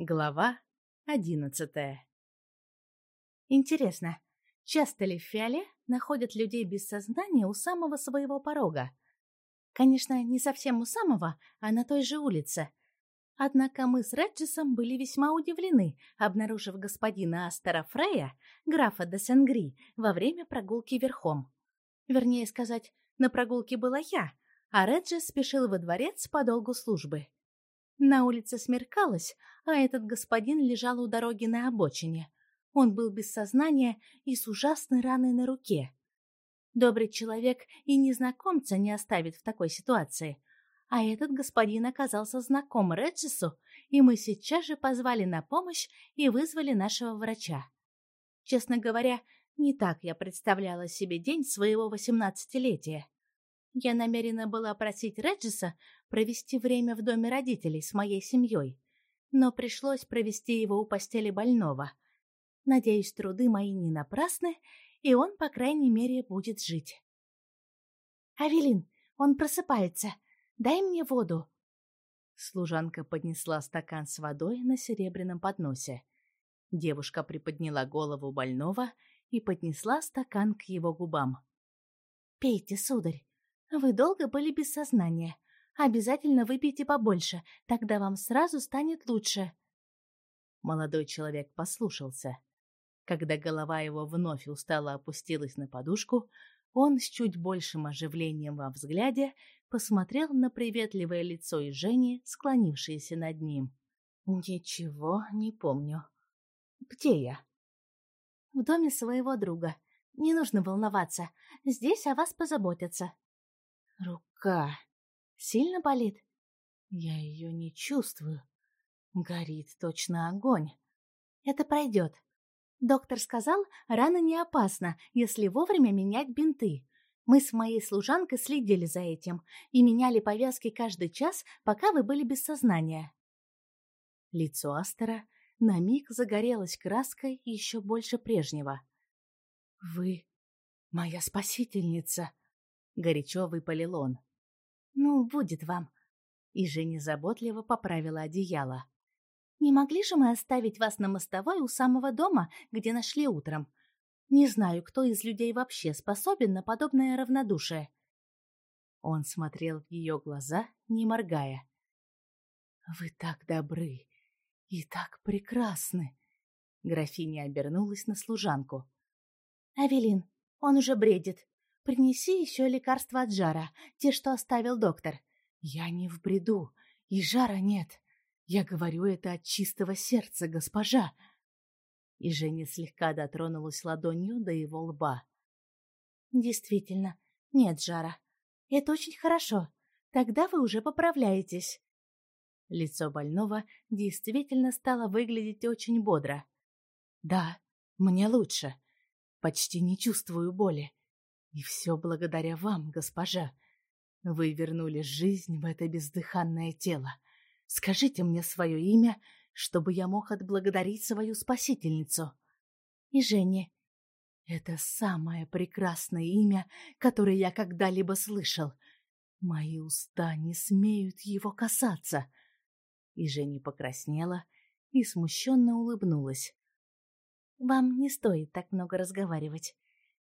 Глава одиннадцатая Интересно, часто ли в Фиоле находят людей без сознания у самого своего порога? Конечно, не совсем у самого, а на той же улице. Однако мы с Реджисом были весьма удивлены, обнаружив господина Астера Фрея, графа де Сенгри, во время прогулки верхом. Вернее сказать, на прогулке была я, а Реджис спешил во дворец по долгу службы. На улице смеркалось, а этот господин лежал у дороги на обочине. Он был без сознания и с ужасной раной на руке. Добрый человек и незнакомца не оставит в такой ситуации. А этот господин оказался знаком Реджису, и мы сейчас же позвали на помощь и вызвали нашего врача. Честно говоря, не так я представляла себе день своего восемнадцатилетия. Я намерена была просить Реджиса провести время в доме родителей с моей семьей, но пришлось провести его у постели больного. Надеюсь, труды мои не напрасны, и он, по крайней мере, будет жить. «Авелин, он просыпается. Дай мне воду». Служанка поднесла стакан с водой на серебряном подносе. Девушка приподняла голову больного и поднесла стакан к его губам. «Пейте, сударь. Вы долго были без сознания. Обязательно выпейте побольше, тогда вам сразу станет лучше». Молодой человек послушался. Когда голова его вновь устало опустилась на подушку, он с чуть большим оживлением во взгляде посмотрел на приветливое лицо и Жени, склонившееся над ним. «Ничего не помню. Где я?» «В доме своего друга. Не нужно волноваться. Здесь о вас позаботятся». «Рука. Сильно болит?» «Я ее не чувствую. Горит точно огонь. Это пройдет. Доктор сказал, рана не опасна, если вовремя менять бинты. Мы с моей служанкой следили за этим и меняли повязки каждый час, пока вы были без сознания. Лицо Астера на миг загорелось краской еще больше прежнего. «Вы моя спасительница!» — горячо выпалил он. «Ну, будет вам!» И Женя заботливо поправила одеяло. Не могли же мы оставить вас на мостовой у самого дома, где нашли утром? Не знаю, кто из людей вообще способен на подобное равнодушие. Он смотрел в ее глаза, не моргая. «Вы так добры и так прекрасны!» Графиня обернулась на служанку. «Авелин, он уже бредит. Принеси еще лекарства от жара, те, что оставил доктор». «Я не в бреду, и жара нет. Я говорю это от чистого сердца, госпожа. И Женя слегка дотронулась ладонью до его лба. Действительно, нет жара. Это очень хорошо. Тогда вы уже поправляетесь. Лицо больного действительно стало выглядеть очень бодро. Да, мне лучше. Почти не чувствую боли. И все благодаря вам, госпожа. Вы вернули жизнь в это бездыханное тело. Скажите мне свое имя, чтобы я мог отблагодарить свою спасительницу. И Жене. Это самое прекрасное имя, которое я когда-либо слышал. Мои уста не смеют его касаться. И Женя покраснела и смущенно улыбнулась. Вам не стоит так много разговаривать.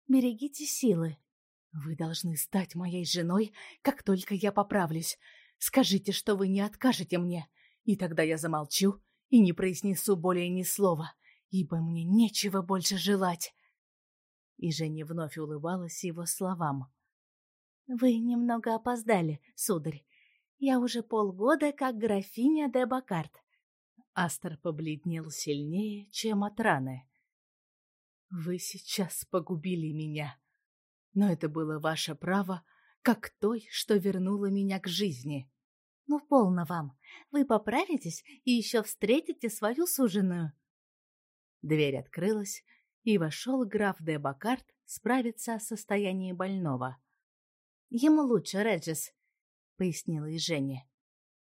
Берегите силы. Вы должны стать моей женой, как только я поправлюсь. Скажите, что вы не откажете мне, и тогда я замолчу и не произнесу более ни слова, ибо мне нечего больше желать. И Женя вновь улыбалась его словам. «Вы немного опоздали, сударь. Я уже полгода как графиня де Бакарт». Астер побледнел сильнее, чем от раны. «Вы сейчас погубили меня, но это было ваше право как той, что вернула меня к жизни. Ну, полно вам. Вы поправитесь и еще встретите свою суженую. Дверь открылась, и вошел граф де Бакарт справиться о состоянии больного. Ему лучше, Реджис, пояснила и Женя.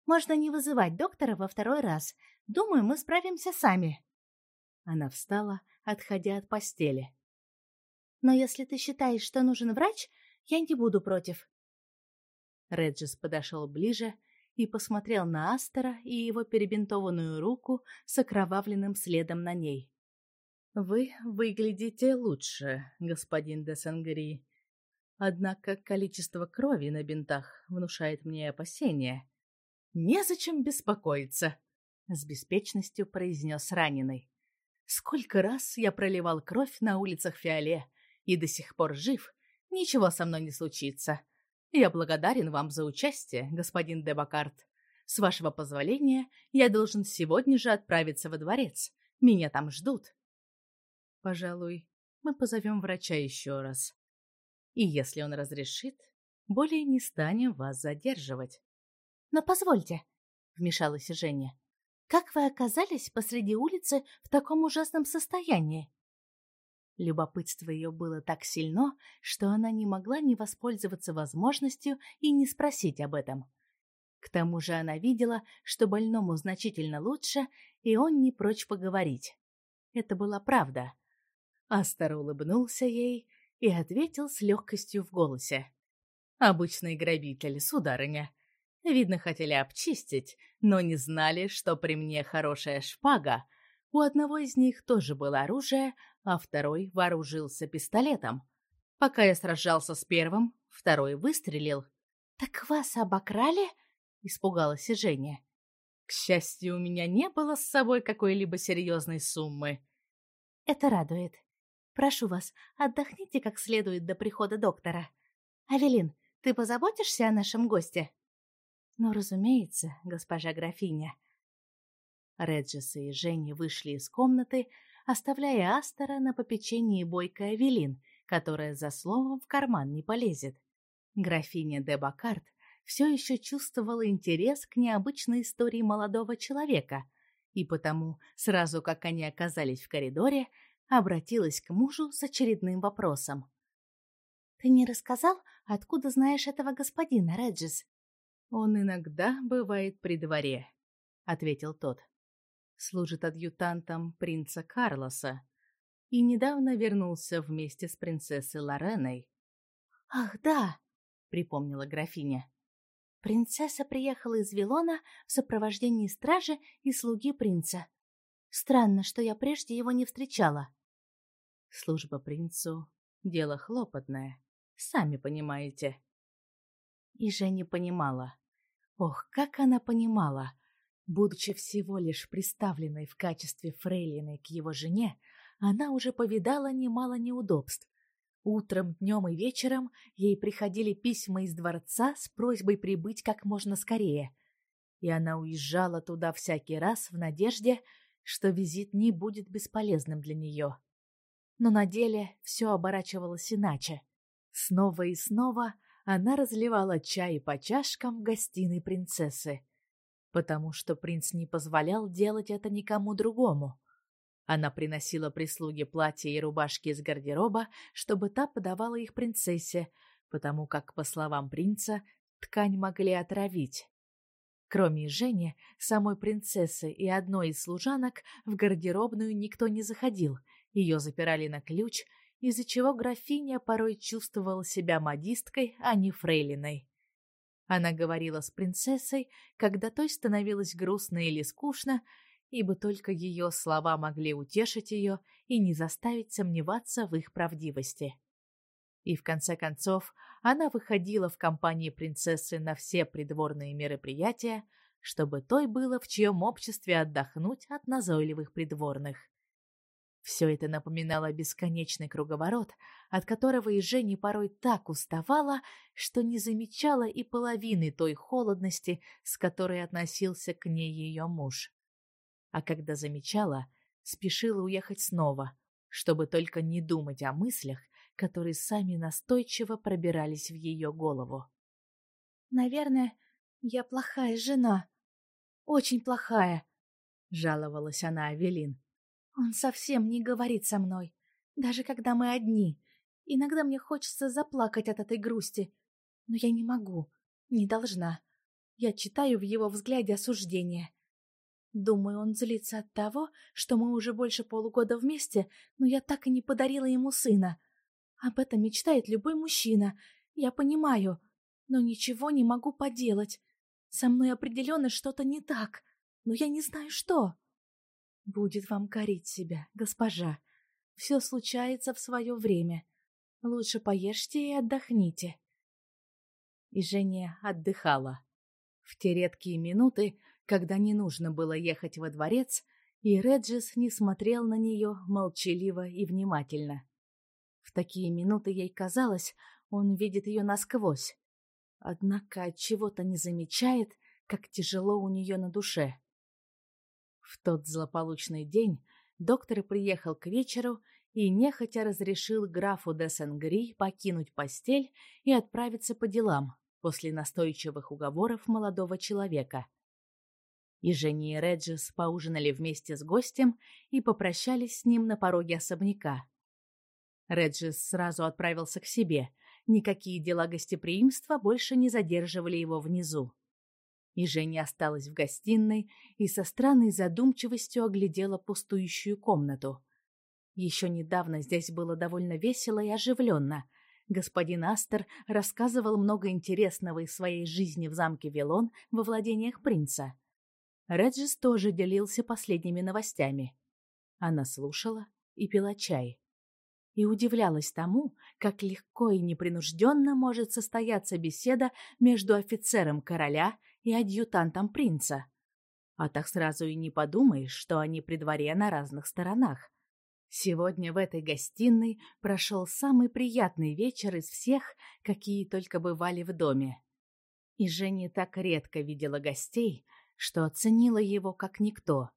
Можно не вызывать доктора во второй раз. Думаю, мы справимся сами. Она встала, отходя от постели. Но если ты считаешь, что нужен врач, я не буду против. Реджис подошел ближе и посмотрел на Астера и его перебинтованную руку с окровавленным следом на ней. «Вы выглядите лучше, господин де Сангри. Однако количество крови на бинтах внушает мне опасения. Незачем беспокоиться», — с беспечностью произнес раненый. «Сколько раз я проливал кровь на улицах Фиоле и до сих пор жив, ничего со мной не случится. Я благодарен вам за участие, господин Дебакарт. С вашего позволения, я должен сегодня же отправиться во дворец. Меня там ждут. Пожалуй, мы позовем врача еще раз. И если он разрешит, более не станем вас задерживать. Но позвольте, вмешалась Женя. Как вы оказались посреди улицы в таком ужасном состоянии? Любопытство ее было так сильно, что она не могла не воспользоваться возможностью и не спросить об этом. К тому же она видела, что больному значительно лучше, и он не прочь поговорить. Это была правда. Астер улыбнулся ей и ответил с легкостью в голосе. «Обычный грабитель, сударыня. Видно, хотели обчистить, но не знали, что при мне хорошая шпага. У одного из них тоже было оружие, а второй вооружился пистолетом. Пока я сражался с первым, второй выстрелил. «Так вас обокрали?» — испугалась и Женя. «К счастью, у меня не было с собой какой-либо серьезной суммы». «Это радует. Прошу вас, отдохните как следует до прихода доктора. Авелин, ты позаботишься о нашем госте?» «Ну, разумеется, госпожа графиня». Реджис и Женя вышли из комнаты, оставляя Астера на попечении бойкой Авелин, которая за словом в карман не полезет. Графиня де Бакарт все еще чувствовала интерес к необычной истории молодого человека, и потому, сразу как они оказались в коридоре, обратилась к мужу с очередным вопросом. «Ты не рассказал, откуда знаешь этого господина, Реджис?» «Он иногда бывает при дворе», — ответил тот служит адъютантом принца Карлоса и недавно вернулся вместе с принцессой Лореной. «Ах, да!» — припомнила графиня. Принцесса приехала из Вилона в сопровождении стражи и слуги принца. Странно, что я прежде его не встречала. Служба принцу — дело хлопотное, сами понимаете. И Женя понимала. Ох, как она понимала! Будучи всего лишь приставленной в качестве фрейлины к его жене, она уже повидала немало неудобств. Утром, днем и вечером ей приходили письма из дворца с просьбой прибыть как можно скорее. И она уезжала туда всякий раз в надежде, что визит не будет бесполезным для нее. Но на деле все оборачивалось иначе. Снова и снова она разливала чай по чашкам в гостиной принцессы потому что принц не позволял делать это никому другому. Она приносила прислуге платья и рубашки из гардероба, чтобы та подавала их принцессе, потому как, по словам принца, ткань могли отравить. Кроме Жени, самой принцессы и одной из служанок в гардеробную никто не заходил, ее запирали на ключ, из-за чего графиня порой чувствовала себя модисткой, а не фрейлиной. Она говорила с принцессой, когда той становилось грустно или скучно, ибо только ее слова могли утешить ее и не заставить сомневаться в их правдивости. И в конце концов она выходила в компании принцессы на все придворные мероприятия, чтобы той было в чьем обществе отдохнуть от назойливых придворных. Все это напоминало бесконечный круговорот, от которого и Женя порой так уставала, что не замечала и половины той холодности, с которой относился к ней ее муж. А когда замечала, спешила уехать снова, чтобы только не думать о мыслях, которые сами настойчиво пробирались в ее голову. «Наверное, я плохая жена. Очень плохая», — жаловалась она Авелин. Он совсем не говорит со мной, даже когда мы одни. Иногда мне хочется заплакать от этой грусти, но я не могу, не должна. Я читаю в его взгляде осуждение. Думаю, он злится от того, что мы уже больше полугода вместе, но я так и не подарила ему сына. Об этом мечтает любой мужчина, я понимаю, но ничего не могу поделать. Со мной определенно что-то не так, но я не знаю, что. Будет вам корить себя, госпожа. Все случается в свое время. Лучше поешьте и отдохните. И Женя отдыхала. В те редкие минуты, когда не нужно было ехать во дворец, и Реджис не смотрел на нее молчаливо и внимательно. В такие минуты ей казалось, он видит ее насквозь. Однако от чего-то не замечает, как тяжело у нее на душе. В тот злополучный день доктор приехал к вечеру и нехотя разрешил графу де Сенгри покинуть постель и отправиться по делам после настойчивых уговоров молодого человека. И Женя и Реджис поужинали вместе с гостем и попрощались с ним на пороге особняка. Реджис сразу отправился к себе. Никакие дела гостеприимства больше не задерживали его внизу. И Женя осталась в гостиной и со странной задумчивостью оглядела пустующую комнату. Еще недавно здесь было довольно весело и оживленно. Господин Астер рассказывал много интересного из своей жизни в замке Вилон во владениях принца. Реджис тоже делился последними новостями. Она слушала и пила чай. И удивлялась тому, как легко и непринужденно может состояться беседа между офицером короля и адъютантом принца. А так сразу и не подумаешь, что они при дворе на разных сторонах. Сегодня в этой гостиной прошел самый приятный вечер из всех, какие только бывали в доме. И Женя так редко видела гостей, что оценила его как никто.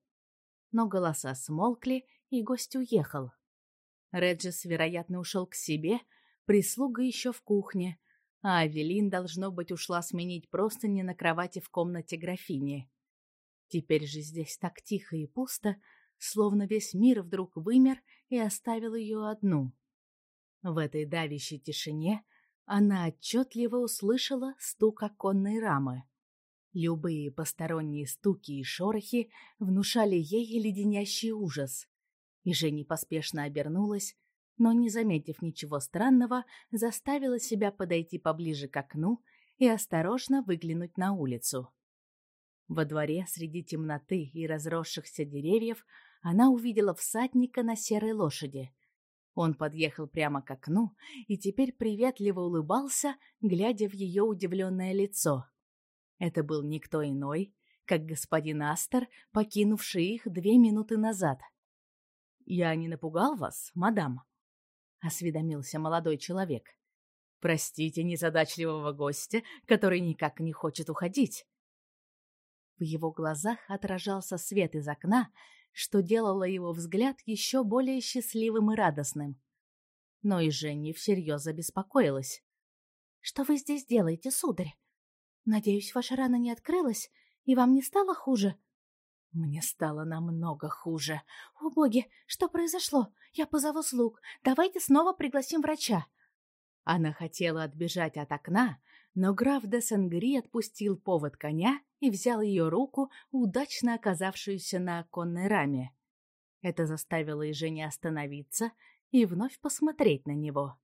Но голоса смолкли, и гость уехал. Реджис, вероятно, ушел к себе, прислуга еще в кухне, а Авелин, должно быть, ушла сменить простыни на кровати в комнате графини. Теперь же здесь так тихо и пусто, словно весь мир вдруг вымер и оставил ее одну. В этой давящей тишине она отчетливо услышала стук оконной рамы. Любые посторонние стуки и шорохи внушали ей леденящий ужас. И Женя поспешно обернулась, но, не заметив ничего странного, заставила себя подойти поближе к окну и осторожно выглянуть на улицу. Во дворе среди темноты и разросшихся деревьев она увидела всадника на серой лошади. Он подъехал прямо к окну и теперь приветливо улыбался, глядя в ее удивленное лицо. Это был никто иной, как господин Астер, покинувший их две минуты назад. «Я не напугал вас, мадам?» — осведомился молодой человек. «Простите незадачливого гостя, который никак не хочет уходить». В его глазах отражался свет из окна, что делало его взгляд еще более счастливым и радостным. Но и Женя всерьез забеспокоилась. «Что вы здесь делаете, сударь? Надеюсь, ваша рана не открылась, и вам не стало хуже?» Мне стало намного хуже. О, боги, что произошло? Я позову слуг. Давайте снова пригласим врача. Она хотела отбежать от окна, но граф де Сенгри отпустил повод коня и взял ее руку, удачно оказавшуюся на оконной раме. Это заставило и Жене остановиться и вновь посмотреть на него.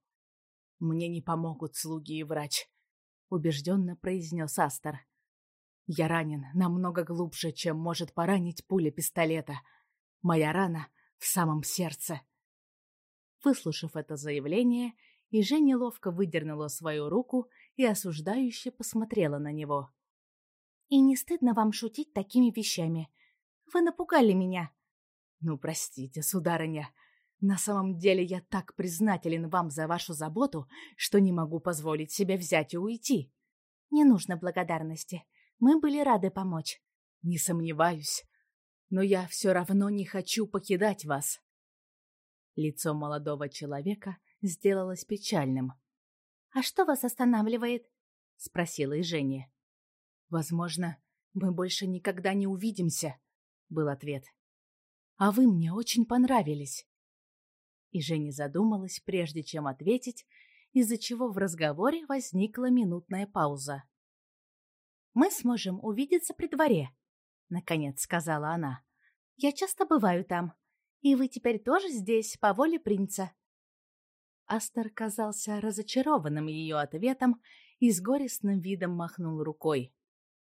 «Мне не помогут слуги и врач», — убежденно произнес Астер. Я ранен намного глубже, чем может поранить пуля пистолета. Моя рана в самом сердце. Выслушав это заявление, и Женя ловко выдернула свою руку и осуждающе посмотрела на него. «И не стыдно вам шутить такими вещами? Вы напугали меня!» «Ну, простите, сударыня, на самом деле я так признателен вам за вашу заботу, что не могу позволить себе взять и уйти». «Не нужно благодарности. Мы были рады помочь. Не сомневаюсь. Но я все равно не хочу покидать вас. Лицо молодого человека сделалось печальным. «А что вас останавливает?» — спросила и Женя. «Возможно, мы больше никогда не увидимся», — был ответ. «А вы мне очень понравились». И Женя задумалась, прежде чем ответить, из-за чего в разговоре возникла минутная пауза мы сможем увидеться при дворе», — наконец сказала она. «Я часто бываю там, и вы теперь тоже здесь по воле принца». Астер казался разочарованным ее ответом и с горестным видом махнул рукой.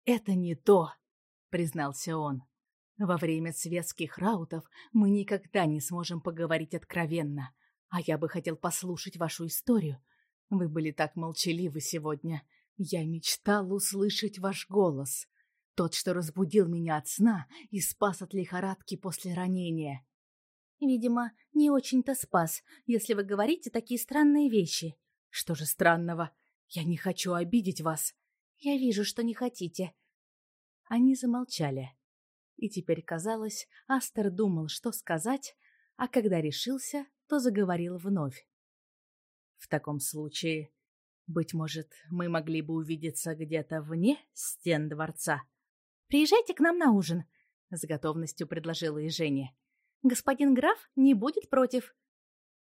это не то», — признался он. «Во время светских раутов мы никогда не сможем поговорить откровенно, а я бы хотел послушать вашу историю. Вы были так молчаливы сегодня. Я мечтал услышать ваш голос. Тот, что разбудил меня от сна и спас от лихорадки после ранения. Видимо, не очень-то спас, если вы говорите такие странные вещи. Что же странного? Я не хочу обидеть вас. Я вижу, что не хотите. Они замолчали. И теперь, казалось, Астер думал, что сказать, а когда решился, то заговорил вновь. В таком случае, быть может, мы могли бы увидеться где-то вне стен дворца. Приезжайте к нам на ужин, с готовностью предложила и Женя. Господин граф не будет против.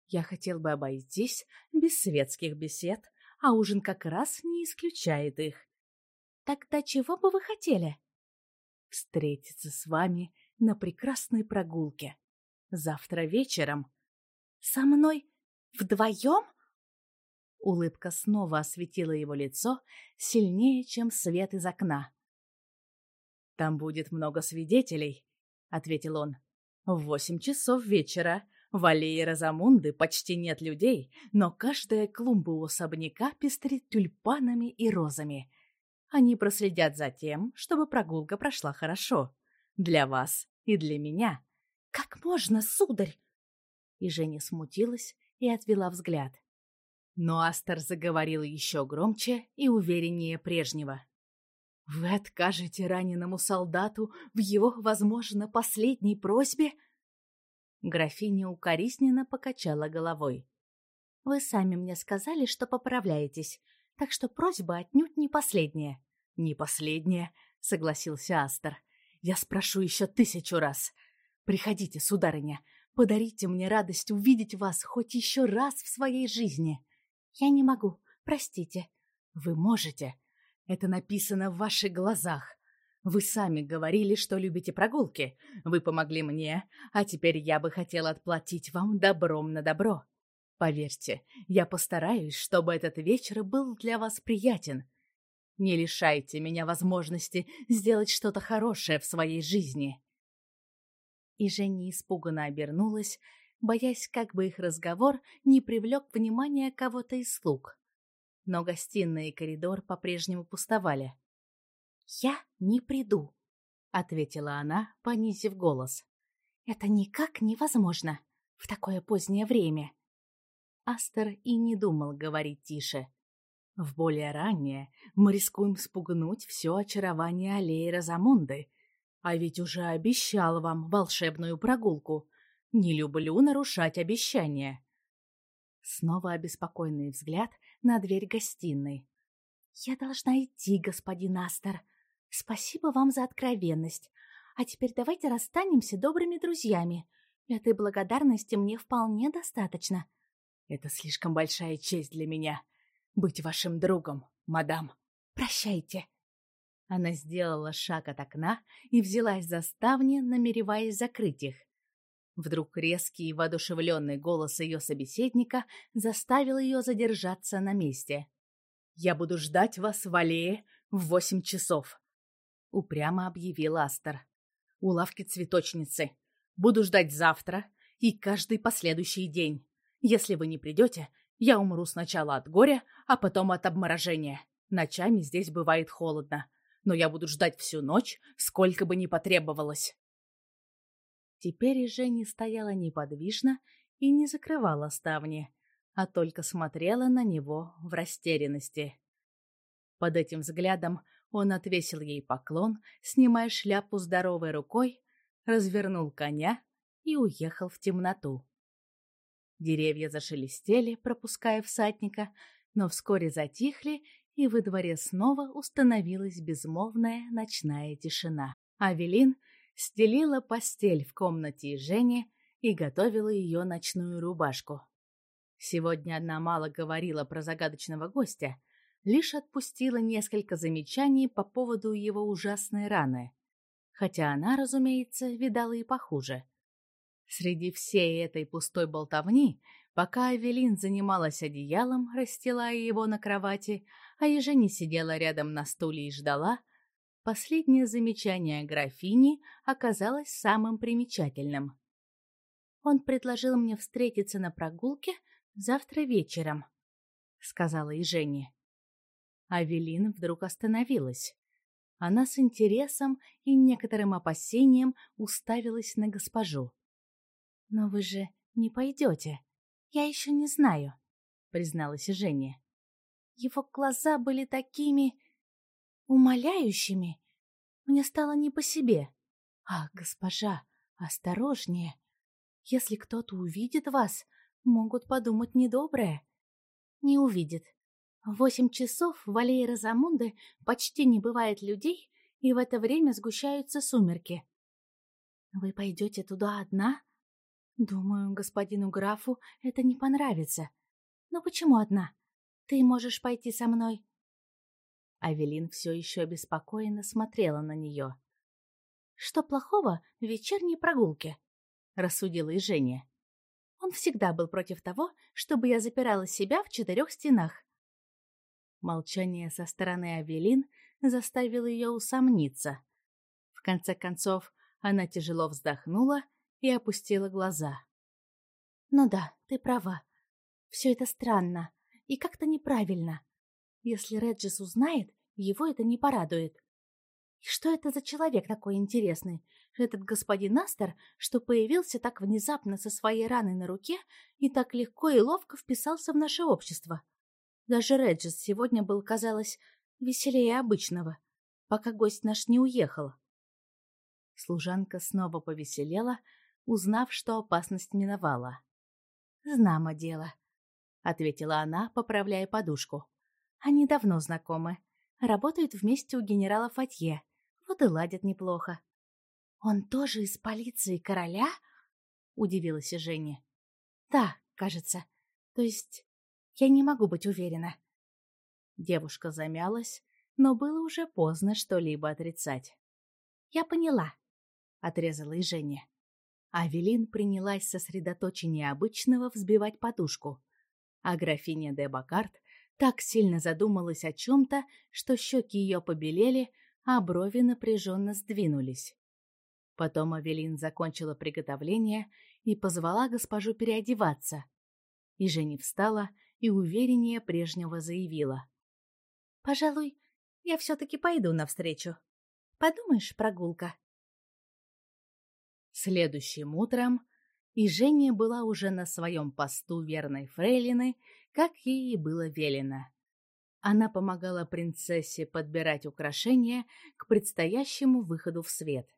Я хотел бы обойтись без светских бесед, а ужин как раз не исключает их. Тогда чего бы вы хотели? Встретиться с вами на прекрасной прогулке. Завтра вечером. Со мной вдвоем? Улыбка снова осветила его лицо сильнее, чем свет из окна. «Там будет много свидетелей», — ответил он. В восемь часов вечера в аллее Розамунды почти нет людей, но каждая клумба у особняка пестрит тюльпанами и розами. Они проследят за тем, чтобы прогулка прошла хорошо. Для вас и для меня. «Как можно, сударь?» И Женя смутилась и отвела взгляд. Но Астер заговорил еще громче и увереннее прежнего. Вы откажете раненому солдату в его, возможно, последней просьбе? Графиня укоризненно покачала головой. Вы сами мне сказали, что поправляетесь, так что просьба отнюдь не последняя. Не последняя, согласился Астер. Я спрошу еще тысячу раз. Приходите, сударыня, подарите мне радость увидеть вас хоть еще раз в своей жизни. Я не могу, простите. Вы можете. Это написано в ваших глазах. Вы сами говорили, что любите прогулки. Вы помогли мне, а теперь я бы хотел отплатить вам добром на добро. Поверьте, я постараюсь, чтобы этот вечер был для вас приятен. Не лишайте меня возможности сделать что-то хорошее в своей жизни. И Женя испуганно обернулась, боясь, как бы их разговор не привлек внимание кого-то из слуг но гостиная и коридор по-прежнему пустовали. «Я не приду», — ответила она, понизив голос. «Это никак невозможно в такое позднее время». Астер и не думал говорить тише. В более раннее мы рискуем спугнуть все очарование аллеи Розамунды. А ведь уже обещал вам волшебную прогулку. Не люблю нарушать обещания. Снова обеспокоенный взгляд на дверь гостиной. «Я должна идти, господин Астер. Спасибо вам за откровенность. А теперь давайте расстанемся добрыми друзьями. Этой благодарности мне вполне достаточно». «Это слишком большая честь для меня. Быть вашим другом, мадам. Прощайте». Она сделала шаг от окна и взялась за ставни, намереваясь закрыть их. Вдруг резкий и воодушевленный голос ее собеседника заставил ее задержаться на месте. «Я буду ждать вас в аллее в восемь часов», — упрямо объявил Астер. «У лавки цветочницы. Буду ждать завтра и каждый последующий день. Если вы не придете, я умру сначала от горя, а потом от обморожения. Ночами здесь бывает холодно, но я буду ждать всю ночь, сколько бы ни потребовалось». Теперь Женя стояла неподвижно и не закрывала ставни, а только смотрела на него в растерянности. Под этим взглядом он отвесил ей поклон, снимая шляпу здоровой рукой, развернул коня и уехал в темноту. Деревья зашелестели, пропуская всадника, но вскоре затихли, и во дворе снова установилась безмолвная ночная тишина. Авелин стелила постель в комнате Жени и готовила ее ночную рубашку. Сегодня она мало говорила про загадочного гостя, лишь отпустила несколько замечаний по поводу его ужасной раны, хотя она, разумеется, видала и похуже. Среди всей этой пустой болтовни, пока Авелин занималась одеялом, расстилая его на кровати, а Ежени сидела рядом на стуле и ждала, Последнее замечание графини оказалось самым примечательным. Он предложил мне встретиться на прогулке завтра вечером, сказала и Женя. Авелин вдруг остановилась. Она с интересом и некоторым опасением уставилась на госпожу. «Но вы же не пойдете. Я еще не знаю», — призналась Женя. Его глаза были такими умоляющими. Мне стало не по себе. «Ах, госпожа, осторожнее. Если кто-то увидит вас, могут подумать недоброе». «Не увидит. В восемь часов в аллее Розамунды почти не бывает людей, и в это время сгущаются сумерки. Вы пойдете туда одна? Думаю, господину графу это не понравится. Но почему одна? Ты можешь пойти со мной. Авелин все еще обеспокоенно смотрела на нее. «Что плохого в вечерней прогулке?» — рассудила и Женя. «Он всегда был против того, чтобы я запирала себя в четырех стенах. Молчание со стороны Авелин заставило ее усомниться. В конце концов, она тяжело вздохнула и опустила глаза. «Ну да, ты права. Все это странно и как-то неправильно. Если Реджис узнает, его это не порадует. И что это за человек такой интересный? Этот господин Астер, что появился так внезапно со своей раной на руке и так легко и ловко вписался в наше общество. Даже Реджис сегодня был, казалось, веселее обычного, пока гость наш не уехал. Служанка снова повеселела, узнав, что опасность миновала. «Знамо дело», — ответила она, поправляя подушку. «Они давно знакомы. Работают вместе у генерала Фатье. Вот и ладят неплохо». «Он тоже из полиции короля?» — удивилась Женя. «Да, кажется. То есть я не могу быть уверена. Девушка замялась, но было уже поздно что-либо отрицать. «Я поняла», — отрезала и Женя. Авелин принялась сосредоточеннее обычного взбивать подушку, а графиня де Бакарт так сильно задумалась о чем-то, что щеки ее побелели, а брови напряженно сдвинулись. Потом Авелин закончила приготовление и позвала госпожу переодеваться. И Женя встала и увереннее прежнего заявила. «Пожалуй, я все-таки пойду навстречу. Подумаешь, прогулка». Следующим утром и Женя была уже на своем посту верной фрейлины, как ей и было велено. Она помогала принцессе подбирать украшения к предстоящему выходу в свет.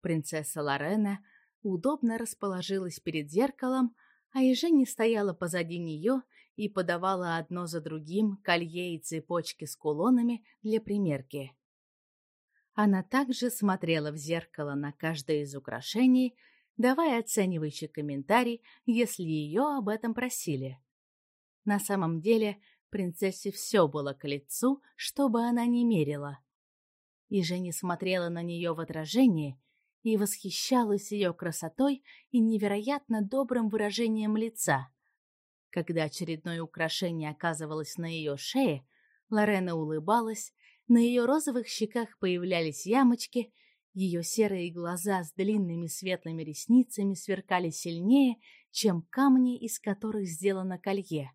Принцесса Лорена удобно расположилась перед зеркалом, а Ежени стояла позади нее и подавала одно за другим колье и цепочки с кулонами для примерки. Она также смотрела в зеркало на каждое из украшений, давая оценивающий комментарий, если ее об этом просили. На самом деле принцессе все было к лицу, чтобы она не мерила. И Женя смотрела на нее в отражении и восхищалась ее красотой и невероятно добрым выражением лица. Когда очередное украшение оказывалось на ее шее, Лорена улыбалась, на ее розовых щеках появлялись ямочки, ее серые глаза с длинными светлыми ресницами сверкали сильнее, чем камни, из которых сделано колье.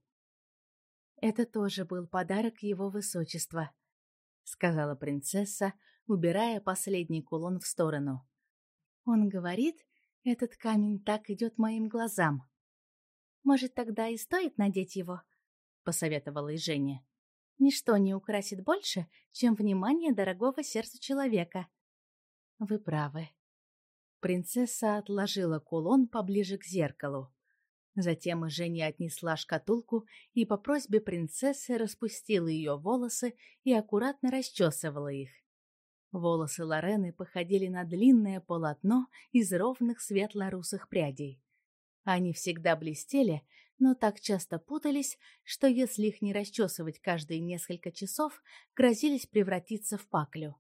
«Это тоже был подарок его высочества», — сказала принцесса, убирая последний кулон в сторону. «Он говорит, этот камень так идет моим глазам». Может, тогда и стоит надеть его? Посоветовала и Женя. Ничто не украсит больше, чем внимание дорогого сердцу человека. Вы правы. Принцесса отложила кулон поближе к зеркалу. Затем Женя отнесла шкатулку и по просьбе принцессы распустила ее волосы и аккуратно расчесывала их. Волосы Лорены походили на длинное полотно из ровных светло-русых прядей. Они всегда блестели, но так часто путались, что если их не расчесывать каждые несколько часов, грозились превратиться в паклю.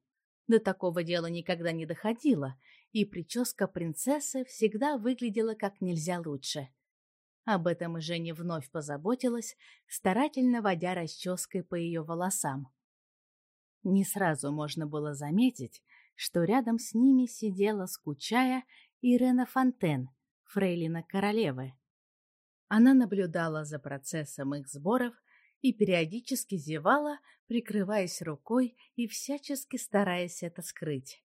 До такого дела никогда не доходило, и прическа принцессы всегда выглядела как нельзя лучше. Об этом Женя вновь позаботилась, старательно водя расческой по ее волосам. Не сразу можно было заметить, что рядом с ними сидела, скучая, Ирена Фонтен, фрейлина королевы. Она наблюдала за процессом их сборов и периодически зевала, прикрываясь рукой и всячески стараясь это скрыть.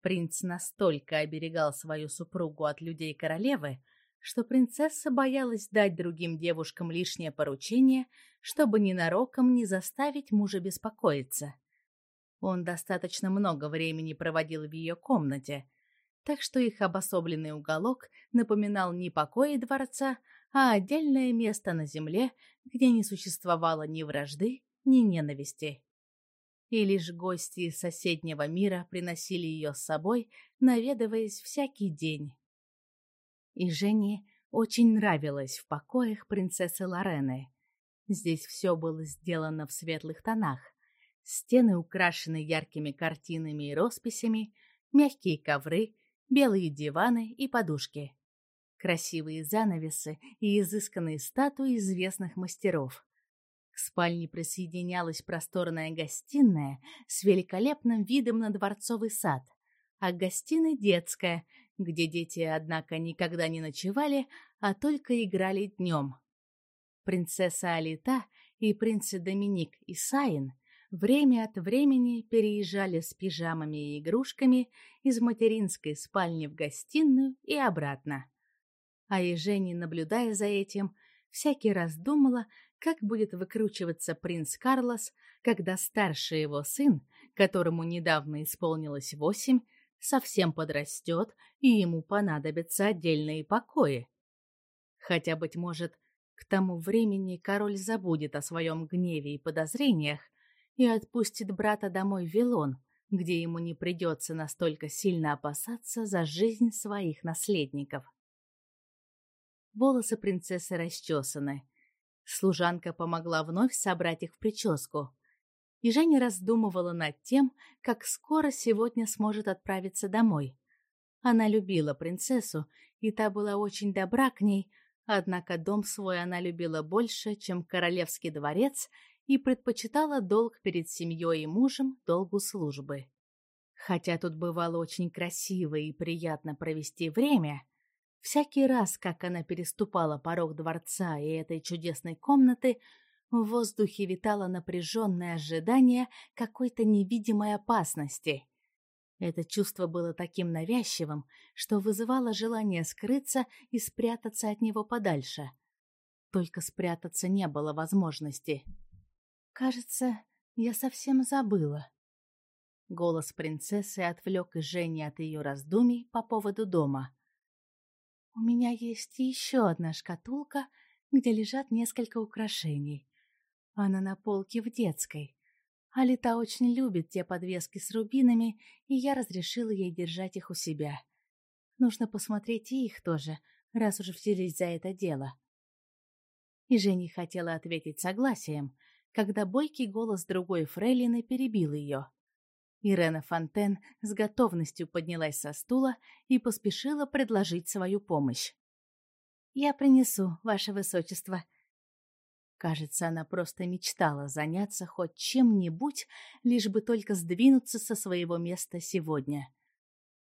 Принц настолько оберегал свою супругу от людей королевы, что принцесса боялась дать другим девушкам лишнее поручение, чтобы ненароком не заставить мужа беспокоиться. Он достаточно много времени проводил в ее комнате, так что их обособленный уголок напоминал не покои дворца, а отдельное место на земле, где не существовало ни вражды, ни ненависти и лишь гости из соседнего мира приносили ее с собой, наведываясь всякий день. И Жене очень нравилось в покоях принцессы Лорены. Здесь все было сделано в светлых тонах. Стены украшены яркими картинами и росписями, мягкие ковры, белые диваны и подушки. Красивые занавесы и изысканные статуи известных мастеров. К спальне присоединялась просторная гостиная с великолепным видом на дворцовый сад, а к гостиной детская, где дети, однако, никогда не ночевали, а только играли днем. Принцесса Алита и принцы Доминик и Саин время от времени переезжали с пижамами и игрушками из материнской спальни в гостиную и обратно. А Ежени, наблюдая за этим, всякий раз думала, как будет выкручиваться принц Карлос, когда старший его сын, которому недавно исполнилось восемь, совсем подрастет и ему понадобятся отдельные покои. Хотя, быть может, к тому времени король забудет о своем гневе и подозрениях и отпустит брата домой в Вилон, где ему не придется настолько сильно опасаться за жизнь своих наследников. Волосы принцессы расчесаны, Служанка помогла вновь собрать их в прическу. И Женя раздумывала над тем, как скоро сегодня сможет отправиться домой. Она любила принцессу, и та была очень добра к ней, однако дом свой она любила больше, чем королевский дворец, и предпочитала долг перед семьей и мужем долгу службы. Хотя тут бывало очень красиво и приятно провести время, Всякий раз, как она переступала порог дворца и этой чудесной комнаты, в воздухе витало напряженное ожидание какой-то невидимой опасности. Это чувство было таким навязчивым, что вызывало желание скрыться и спрятаться от него подальше. Только спрятаться не было возможности. «Кажется, я совсем забыла». Голос принцессы отвлек и Жени от ее раздумий по поводу дома. У меня есть еще одна шкатулка, где лежат несколько украшений. Она на полке в детской. Алита очень любит те подвески с рубинами, и я разрешила ей держать их у себя. Нужно посмотреть и их тоже, раз уже взялись за это дело. И Женя хотела ответить согласием, когда бойкий голос другой фрейлины перебил ее. Ирена Фонтен с готовностью поднялась со стула и поспешила предложить свою помощь. «Я принесу, ваше высочество». Кажется, она просто мечтала заняться хоть чем-нибудь, лишь бы только сдвинуться со своего места сегодня.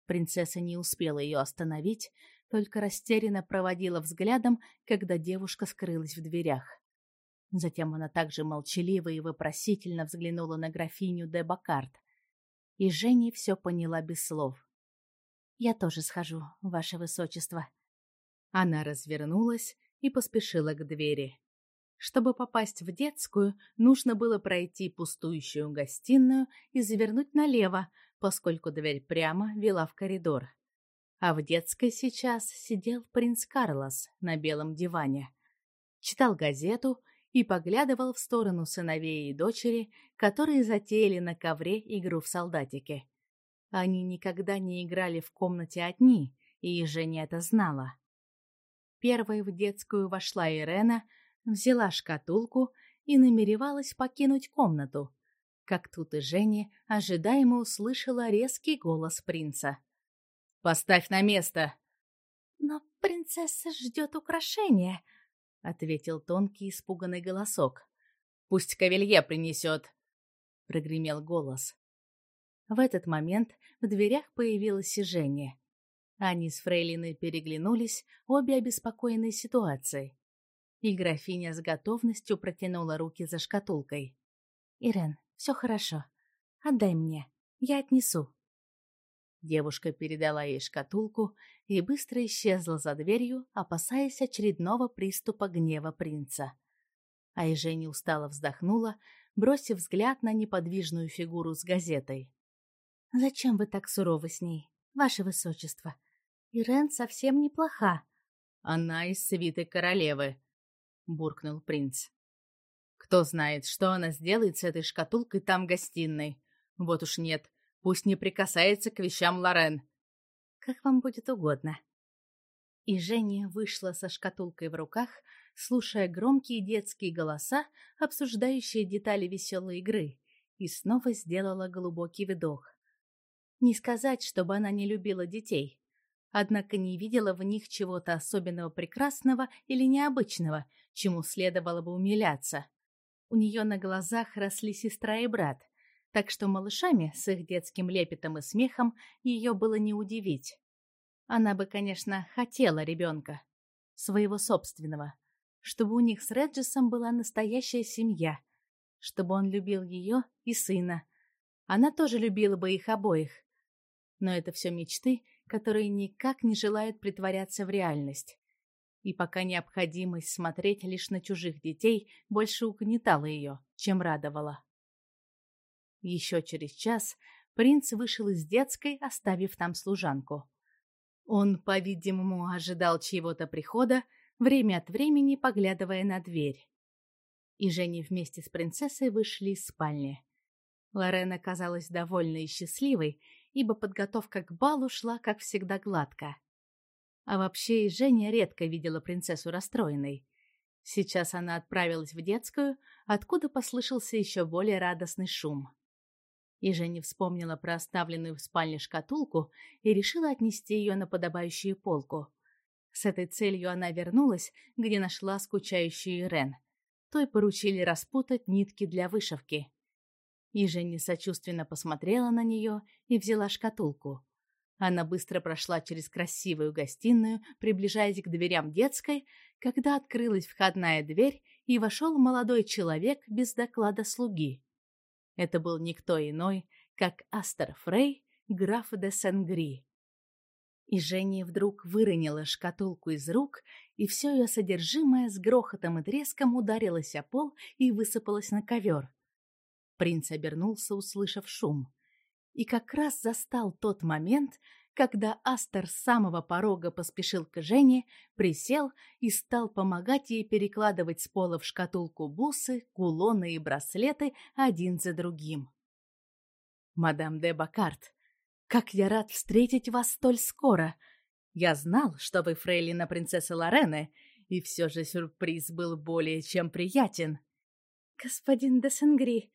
Принцесса не успела ее остановить, только растерянно проводила взглядом, когда девушка скрылась в дверях. Затем она также молчаливо и вопросительно взглянула на графиню де Бакарт и Женя все поняла без слов. «Я тоже схожу, ваше высочество». Она развернулась и поспешила к двери. Чтобы попасть в детскую, нужно было пройти пустующую гостиную и завернуть налево, поскольку дверь прямо вела в коридор. А в детской сейчас сидел принц Карлос на белом диване. Читал газету и поглядывал в сторону сыновей и дочери, которые затеяли на ковре игру в солдатики. Они никогда не играли в комнате одни, и Женя это знала. Первой в детскую вошла Ирена, взяла шкатулку и намеревалась покинуть комнату, как тут и Женя ожидаемо услышала резкий голос принца. «Поставь на место!» «Но принцесса ждет украшения», ответил тонкий испуганный голосок. Пусть Кавелье принесет. — прогремел голос. В этот момент в дверях появилась и Женя. Они с Фрейлиной переглянулись, обе обеспокоенные ситуацией. И графиня с готовностью протянула руки за шкатулкой. «Ирен, все хорошо. Отдай мне. Я отнесу». Девушка передала ей шкатулку и быстро исчезла за дверью, опасаясь очередного приступа гнева принца. А и Женя устало вздохнула, бросив взгляд на неподвижную фигуру с газетой. «Зачем вы так суровы с ней, ваше высочество? Ирен совсем неплоха». «Она из свиты королевы», — буркнул принц. «Кто знает, что она сделает с этой шкатулкой там гостиной. Вот уж нет, пусть не прикасается к вещам Лорен». «Как вам будет угодно». И Женя вышла со шкатулкой в руках, слушая громкие детские голоса, обсуждающие детали веселой игры, и снова сделала глубокий вдох. Не сказать, чтобы она не любила детей, однако не видела в них чего-то особенного прекрасного или необычного, чему следовало бы умиляться. У нее на глазах росли сестра и брат, так что малышами с их детским лепетом и смехом ее было не удивить. Она бы, конечно, хотела ребенка, своего собственного, чтобы у них с Реджесом была настоящая семья, чтобы он любил ее и сына. Она тоже любила бы их обоих. Но это все мечты, которые никак не желают притворяться в реальность. И пока необходимость смотреть лишь на чужих детей больше угнетала ее, чем радовала. Еще через час принц вышел из детской, оставив там служанку. Он, по-видимому, ожидал чьего-то прихода, время от времени поглядывая на дверь. И Женя вместе с принцессой вышли из спальни. Лорена казалась довольной и счастливой, ибо подготовка к балу шла, как всегда, гладко. А вообще и Женя редко видела принцессу расстроенной. Сейчас она отправилась в детскую, откуда послышался еще более радостный шум. И Женя вспомнила про оставленную в спальне шкатулку и решила отнести ее на подобающую полку. С этой целью она вернулась, где нашла скучающую Ирен. Той поручили распутать нитки для вышивки. И Женя сочувственно посмотрела на нее и взяла шкатулку. Она быстро прошла через красивую гостиную, приближаясь к дверям детской, когда открылась входная дверь и вошел молодой человек без доклада слуги. Это был никто иной, как Астер Фрей, граф де Сенгри. И Женя вдруг выронила шкатулку из рук, и все ее содержимое с грохотом и треском ударилось о пол и высыпалось на ковер. Принц обернулся, услышав шум. И как раз застал тот момент, когда Астер с самого порога поспешил к Жене, присел и стал помогать ей перекладывать с пола в шкатулку бусы, кулоны и браслеты один за другим. «Мадам де Бакарт, как я рад встретить вас столь скоро! Я знал, что вы фрейлина принцессы Лорены, и все же сюрприз был более чем приятен». «Господин де Сенгри,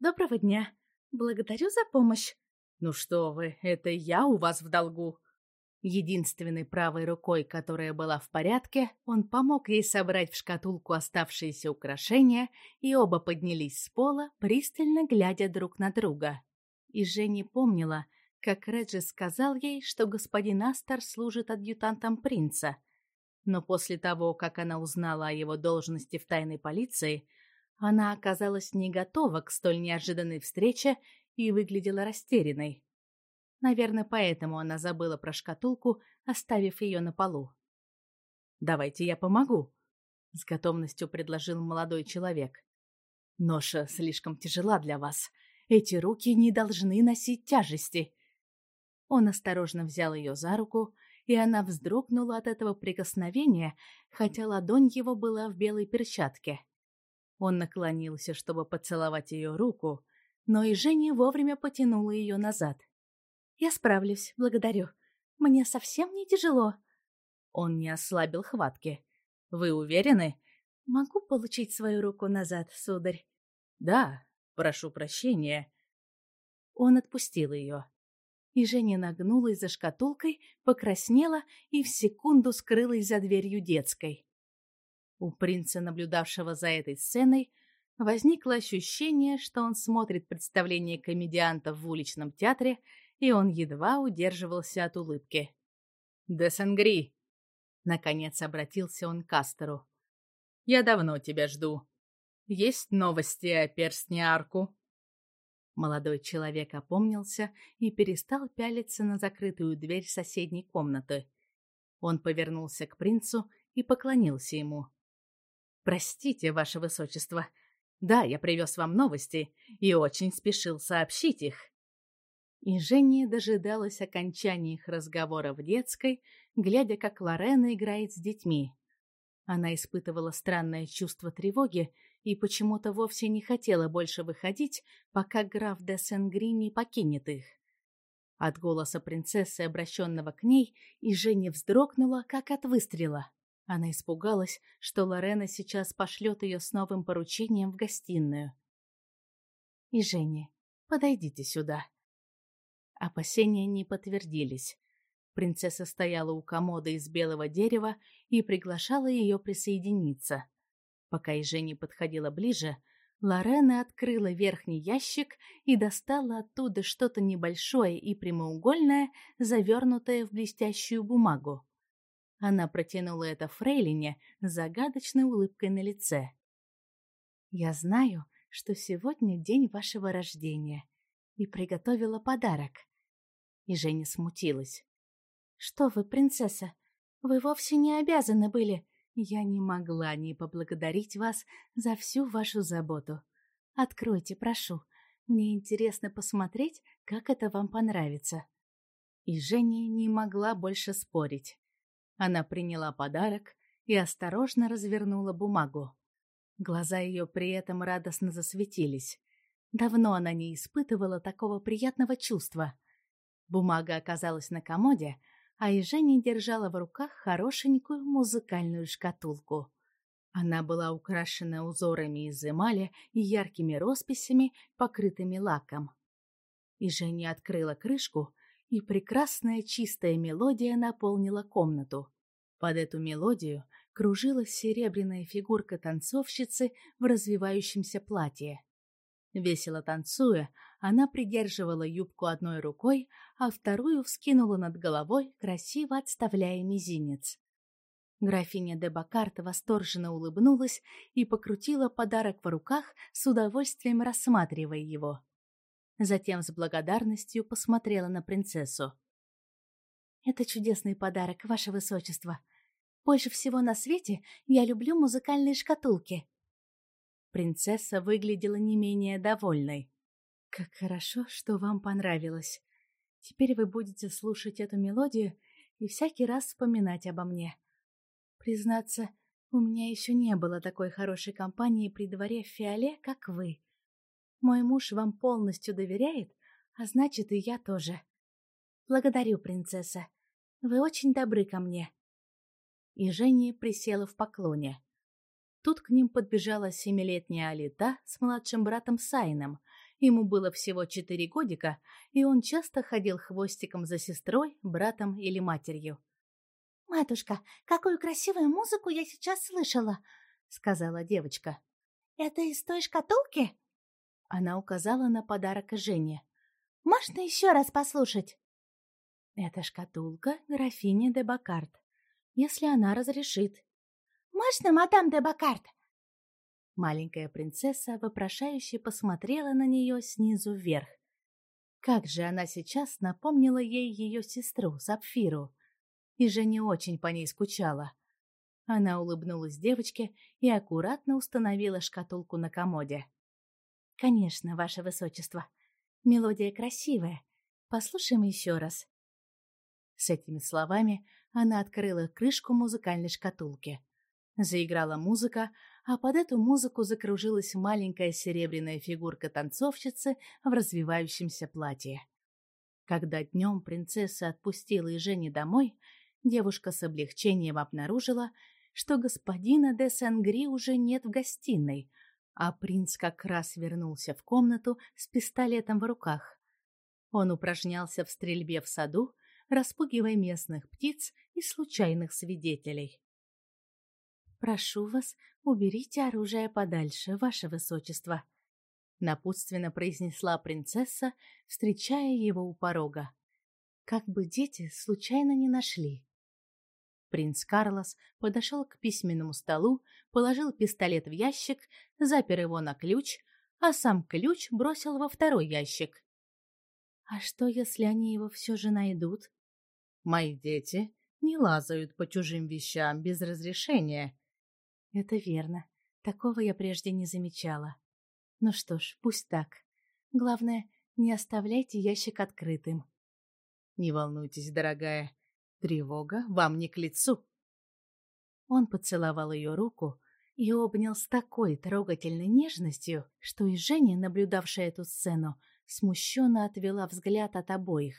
доброго дня! Благодарю за помощь!» «Ну что вы, это я у вас в долгу!» Единственной правой рукой, которая была в порядке, он помог ей собрать в шкатулку оставшиеся украшения, и оба поднялись с пола, пристально глядя друг на друга. И Женя помнила, как Реджи сказал ей, что господин Астер служит адъютантом принца. Но после того, как она узнала о его должности в тайной полиции, она оказалась не готова к столь неожиданной встрече и выглядела растерянной. Наверное, поэтому она забыла про шкатулку, оставив ее на полу. «Давайте я помогу», — с готовностью предложил молодой человек. «Ноша слишком тяжела для вас. Эти руки не должны носить тяжести». Он осторожно взял ее за руку, и она вздрогнула от этого прикосновения, хотя ладонь его была в белой перчатке. Он наклонился, чтобы поцеловать ее руку, но и Женя вовремя потянула ее назад. «Я справлюсь, благодарю. Мне совсем не тяжело». Он не ослабил хватки. «Вы уверены?» «Могу получить свою руку назад, сударь?» «Да, прошу прощения». Он отпустил ее. И Женя нагнулась за шкатулкой, покраснела и в секунду скрылась за дверью детской. У принца, наблюдавшего за этой сценой, Возникло ощущение, что он смотрит представление комедиантов в уличном театре, и он едва удерживался от улыбки. «Десангри!» Наконец обратился он к Кастеру. «Я давно тебя жду. Есть новости о перстне Арку?» Молодой человек опомнился и перестал пялиться на закрытую дверь соседней комнаты. Он повернулся к принцу и поклонился ему. «Простите, ваше высочество. Да, я привез вам новости и очень спешил сообщить их». И Женя дожидалась окончания их разговора в детской, глядя, как Лорена играет с детьми. Она испытывала странное чувство тревоги и почему-то вовсе не хотела больше выходить, пока граф де Сенгри не покинет их. От голоса принцессы, обращенного к ней, и Женя вздрогнула, как от выстрела. Она испугалась, что Лорена сейчас пошлет ее с новым поручением в гостиную. «И Женя, подойдите сюда», Опасения не подтвердились. Принцесса стояла у комода из белого дерева и приглашала ее присоединиться. Пока Ежени подходила ближе, Лорена открыла верхний ящик и достала оттуда что-то небольшое и прямоугольное, завернутое в блестящую бумагу. Она протянула это Фрейлине с загадочной улыбкой на лице. «Я знаю, что сегодня день вашего рождения, и приготовила подарок. И Женя смутилась. «Что вы, принцесса, вы вовсе не обязаны были. Я не могла не поблагодарить вас за всю вашу заботу. Откройте, прошу. Мне интересно посмотреть, как это вам понравится». И Женя не могла больше спорить. Она приняла подарок и осторожно развернула бумагу. Глаза ее при этом радостно засветились. Давно она не испытывала такого приятного чувства. Бумага оказалась на комоде, а и Женя держала в руках хорошенькую музыкальную шкатулку. Она была украшена узорами из эмали и яркими росписями, покрытыми лаком. И Женя открыла крышку, и прекрасная чистая мелодия наполнила комнату. Под эту мелодию кружилась серебряная фигурка танцовщицы в развивающемся платье. Весело танцуя, она придерживала юбку одной рукой, а вторую вскинула над головой, красиво отставляя мизинец. Графиня де Бакарт восторженно улыбнулась и покрутила подарок в руках, с удовольствием рассматривая его. Затем с благодарностью посмотрела на принцессу. «Это чудесный подарок, ваше высочество. Больше всего на свете я люблю музыкальные шкатулки», Принцесса выглядела не менее довольной. «Как хорошо, что вам понравилось. Теперь вы будете слушать эту мелодию и всякий раз вспоминать обо мне. Признаться, у меня еще не было такой хорошей компании при дворе в Фиоле, как вы. Мой муж вам полностью доверяет, а значит, и я тоже. Благодарю, принцесса. Вы очень добры ко мне». И Женя присела в поклоне. Тут к ним подбежала семилетняя Алита с младшим братом Сайном. Ему было всего четыре годика, и он часто ходил хвостиком за сестрой, братом или матерью. «Матушка, какую красивую музыку я сейчас слышала!» — сказала девочка. «Это из той шкатулки?» Она указала на подарок Жене. «Можно еще раз послушать?» «Это шкатулка графини де Бакарт, если она разрешит», можно, мадам де Бакарт?» Маленькая принцесса вопрошающе посмотрела на нее снизу вверх. Как же она сейчас напомнила ей ее сестру, Сапфиру, и же не очень по ней скучала. Она улыбнулась девочке и аккуратно установила шкатулку на комоде. «Конечно, ваше высочество. Мелодия красивая. Послушаем еще раз». С этими словами она открыла крышку музыкальной шкатулки. Заиграла музыка, а под эту музыку закружилась маленькая серебряная фигурка танцовщицы в развивающемся платье. Когда днем принцесса отпустила Ежени домой, девушка с облегчением обнаружила, что господина де Сангри уже нет в гостиной, а принц как раз вернулся в комнату с пистолетом в руках. Он упражнялся в стрельбе в саду, распугивая местных птиц и случайных свидетелей. Прошу вас, уберите оружие подальше, ваше высочество», — напутственно произнесла принцесса, встречая его у порога. «Как бы дети случайно не нашли». Принц Карлос подошел к письменному столу, положил пистолет в ящик, запер его на ключ, а сам ключ бросил во второй ящик. «А что, если они его все же найдут?» «Мои дети не лазают по чужим вещам без разрешения». «Это верно. Такого я прежде не замечала. Ну что ж, пусть так. Главное, не оставляйте ящик открытым». «Не волнуйтесь, дорогая, Тревога вам не к лицу. Он поцеловал ее руку и обнял с такой трогательной нежностью, что и Женя, наблюдавшая эту сцену, смущенно отвела взгляд от обоих.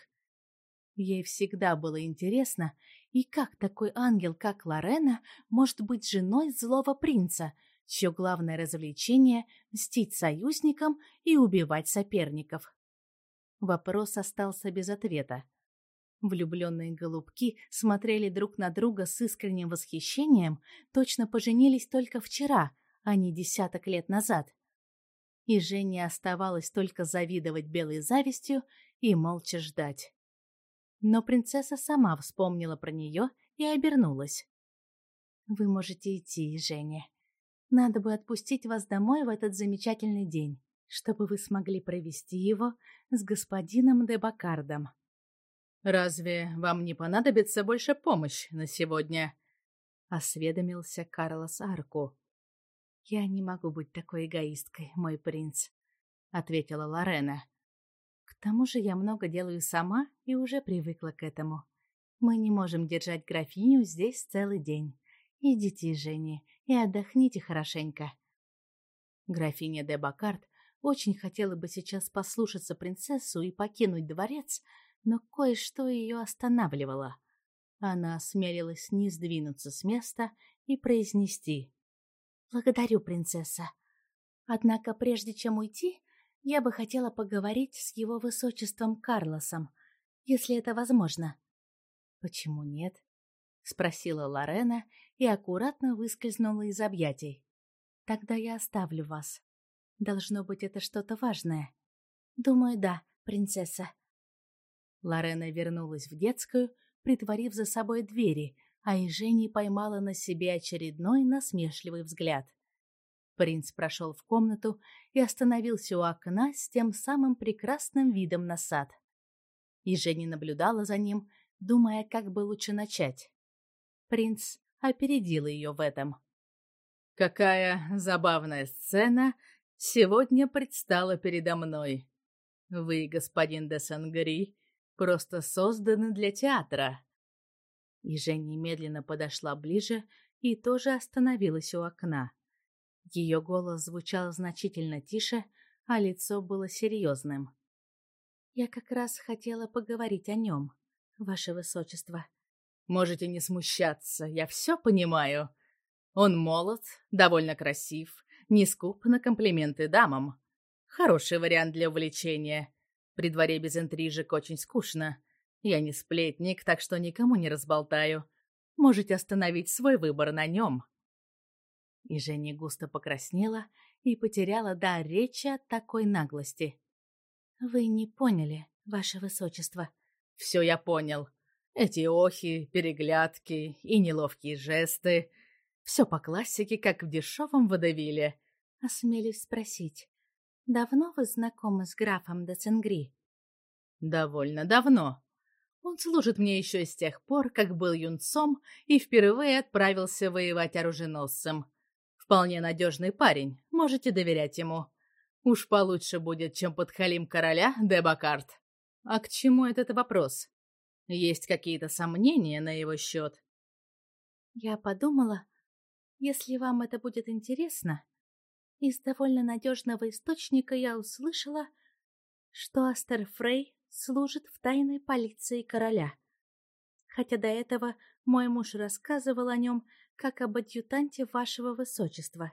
Ей всегда было интересно, и как такой ангел, как Лорена, может быть женой злого принца, чье главное развлечение — мстить союзникам и убивать соперников. Вопрос остался без ответа. Влюбленные голубки смотрели друг на друга с искренним восхищением, точно поженились только вчера, а не десяток лет назад. И Жене оставалось только завидовать белой завистью и молча ждать. Но принцесса сама вспомнила про нее и обернулась. «Вы можете идти, Женя. Надо бы отпустить вас домой в этот замечательный день, чтобы вы смогли провести его с господином де Бакардом». «Разве вам не понадобится больше помощь на сегодня?» — осведомился Карлос Арку. «Я не могу быть такой эгоисткой, мой принц», — ответила Лорена. «К тому же я много делаю сама и уже привыкла к этому. Мы не можем держать графиню здесь целый день. Идите, Женя, и отдохните хорошенько». Графиня де Бакарт очень хотела бы сейчас послушаться принцессу и покинуть дворец, — но кое-что ее останавливало. Она осмелилась не сдвинуться с места и произнести. «Благодарю, принцесса. Однако прежде чем уйти, я бы хотела поговорить с его высочеством Карлосом, если это возможно». «Почему нет?» — спросила Лорена и аккуратно выскользнула из объятий. «Тогда я оставлю вас. Должно быть, это что-то важное». «Думаю, да, принцесса», Лорена вернулась в детскую, притворив за собой двери, а Ежени поймала на себе очередной насмешливый взгляд. Принц прошел в комнату и остановился у окна с тем самым прекрасным видом на сад. И Женя наблюдала за ним, думая, как бы лучше начать. Принц опередил ее в этом. «Какая забавная сцена сегодня предстала передо мной. Вы, господин де Сангри, просто созданы для театра. И Женя медленно подошла ближе и тоже остановилась у окна. Ее голос звучал значительно тише, а лицо было серьезным. «Я как раз хотела поговорить о нем, ваше высочество». «Можете не смущаться, я все понимаю. Он молод, довольно красив, не скуп на комплименты дамам. Хороший вариант для увлечения. При дворе без интрижек очень скучно. Я не сплетник, так что никому не разболтаю. Можете остановить свой выбор на нем. И Женя густо покраснела и потеряла дар речи от такой наглости. «Вы не поняли, ваше высочество». «Все я понял. Эти охи, переглядки и неловкие жесты. Все по классике, как в дешевом водовиле». Осмелюсь спросить, Давно вы знакомы с графом де? Довольно давно. Он служит мне еще с тех пор, как был юнцом и впервые отправился воевать оруженосцем. Вполне надежный парень, можете доверять ему. Уж получше будет, чем подхалим короля де Бакарт. А к чему этот вопрос? Есть какие-то сомнения на его счет? Я подумала, если вам это будет интересно, из довольно надежного источника я услышала, что Астер Фрей служит в тайной полиции короля. Хотя до этого мой муж рассказывал о нем как об адъютанте вашего высочества.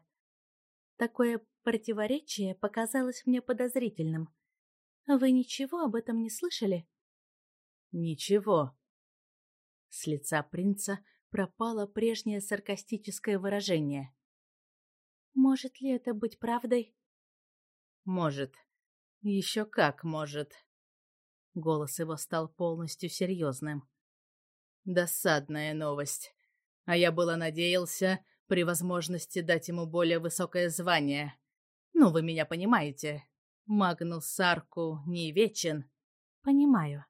Такое противоречие показалось мне подозрительным. Вы ничего об этом не слышали? Ничего. С лица принца пропало прежнее саркастическое выражение. «Может ли это быть правдой?» «Может. Еще как может». Голос его стал полностью серьезным. «Досадная новость. А я было надеялся при возможности дать ему более высокое звание. Ну, вы меня понимаете. Магнус Сарку не вечен». «Понимаю».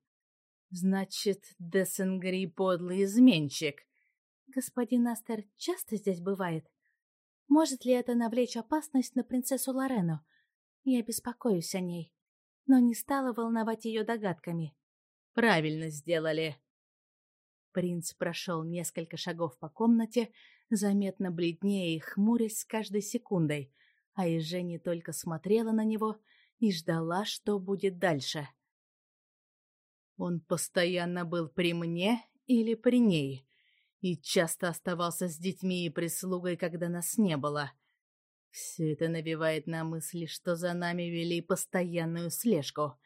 «Значит, Дессенгри подлый изменщик». «Господин Астер часто здесь бывает? Может ли это навлечь опасность на принцессу Лорену? Я беспокоюсь о ней, но не стала волновать ее догадками». «Правильно сделали». Принц прошел несколько шагов по комнате, заметно бледнее и хмурясь с каждой секундой, а Ежени только смотрела на него и ждала, что будет дальше. Он постоянно был при мне или при ней, и часто оставался с детьми и прислугой, когда нас не было. Все это навевает на мысли, что за нами вели постоянную слежку.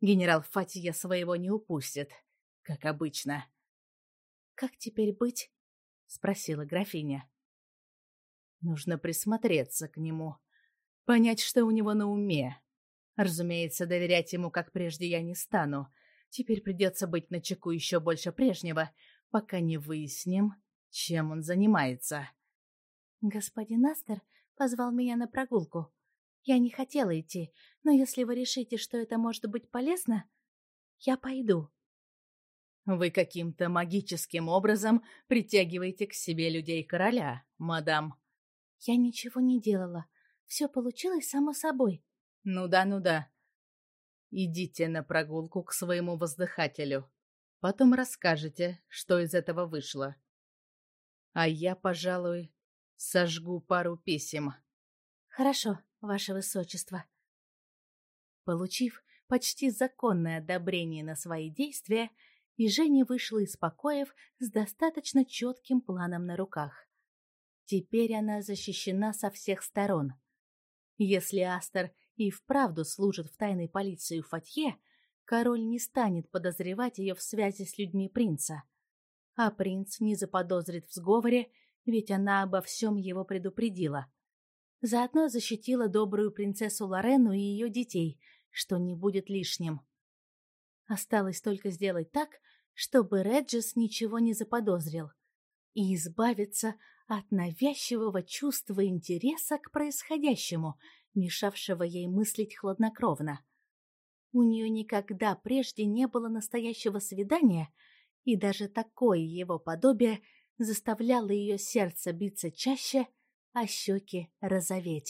Генерал Фатия своего не упустит, как обычно. «Как теперь быть?» — спросила графиня. «Нужно присмотреться к нему, понять, что у него на уме. Разумеется, доверять ему, как прежде, я не стану, — Теперь придется быть начеку еще больше прежнего, пока не выясним, чем он занимается. Господин Астер позвал меня на прогулку. Я не хотела идти, но если вы решите, что это может быть полезно, я пойду. Вы каким-то магическим образом притягиваете к себе людей короля, мадам. Я ничего не делала. Все получилось само собой. Ну да, ну да. Идите на прогулку к своему воздыхателю. Потом расскажете, что из этого вышло. А я, пожалуй, сожгу пару писем. Хорошо, ваше высочество. Получив почти законное одобрение на свои действия, и Женя вышла из покоев с достаточно четким планом на руках. Теперь она защищена со всех сторон. Если Астер и вправду служит в тайной полиции Фатье, король не станет подозревать ее в связи с людьми принца. А принц не заподозрит в сговоре, ведь она обо всем его предупредила. Заодно защитила добрую принцессу Лорену и ее детей, что не будет лишним. Осталось только сделать так, чтобы Реджис ничего не заподозрил, и избавиться от навязчивого чувства интереса к происходящему — мешавшего ей мыслить хладнокровно. У нее никогда прежде не было настоящего свидания, и даже такое его подобие заставляло ее сердце биться чаще, а щеки розоветь.